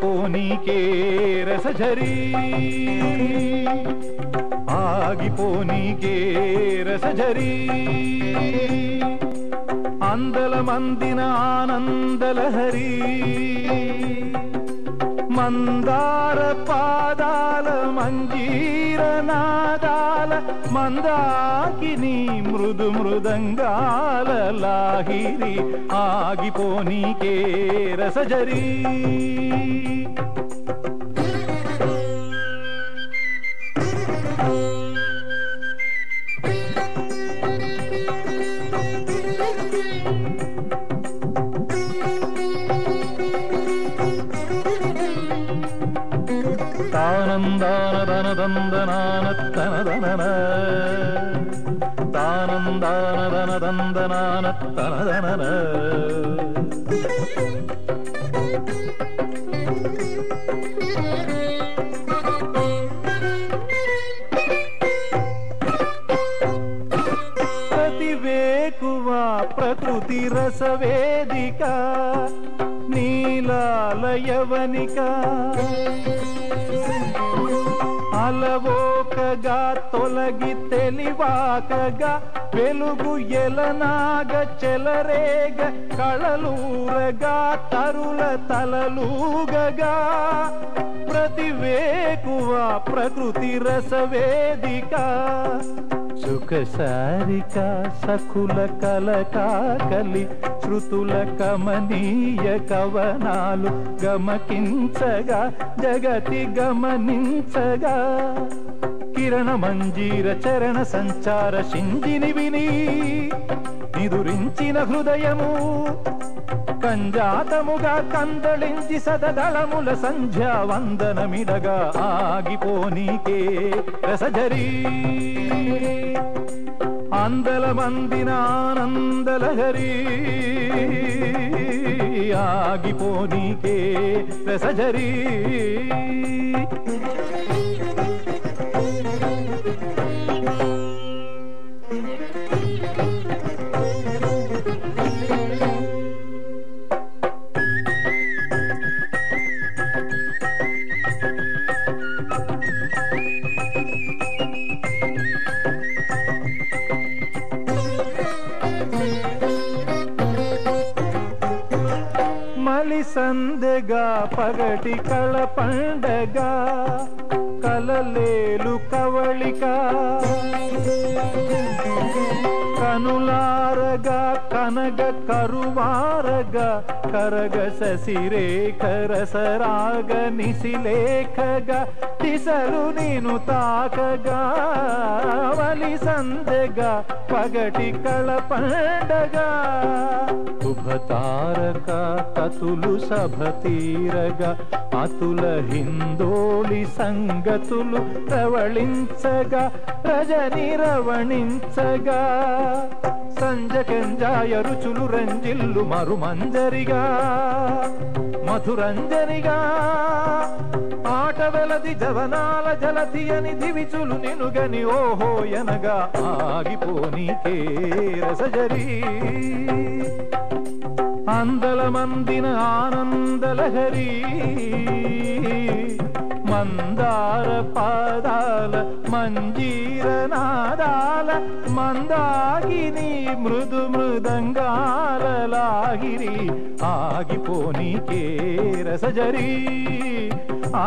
ఆగిపోనీకే రసఝరీ ఆగిపోనీకే రసఝరీ అందల మందిన ఆనందలహరి మందార పాదాల మంజీర నాదాల మందాకిని మృదు మృదంగాల లాహిరి ఆగిపోనీకే రసజరీ தானந்தான தனதந்தனானத்தனதன தானந்தான தனதந்தனானத்தனதன ప్రతివేకువా ప్రకృతి రసవేదిక నీలాలయవనిక అలవోకగా తొలగి తెలివాకగా వెలుగు ఎలనాగ చెలరేగ కళలూరగా తరుల తలలూగగా. ప్రతివేకువ ప్రకృతి రసవేదిక. సుఖసారిక సఖుల కలకాకలి శృతుల కమనీయ కవనాలు గమకించగా జగతి గమనించగా. కిరణ మంజీర చరణ సంచార సింజిని విని నిదురించిన హృదయము కంజాతముగా కందళించి సదదళముల సంధ్యా వందనమిడగా ఆగిపోనీకే రసజరీ. వందల మందిన ఆనందలహరి ఆగిపోనీకే రసజరీ మలి సందెగా పగటి కళ పండగ కలలేలు కవళిక కనులారగా కనగ కరువారగా కరగ శశిరేఖ రసరాగ నిశిలేఖగా దిశలు నేను తాకగా వలి సందెగా పగటి కళ పండగా. శుభతారక తతులు సభ తీరగా అతుల హిందోళి సంగతులు ప్రవళించగా రజని రవణించగా. సంజకంజాయ రుచులు రంజిల్లు మరుమంజరిగా మధురంజనిగా. ఆట వెలది జవనాల జలతి అని దివిచులు నినుగని ఓహో ఎనగా ఆగిపోనీకే రసజరీ అందల మందిన ఆనందలహరి మందార పాదాల మంజీర నాదాల మందాగిని మృదు మృదంగాలలాగిరి ఆగిపోనీకే రసజరీ. ఆ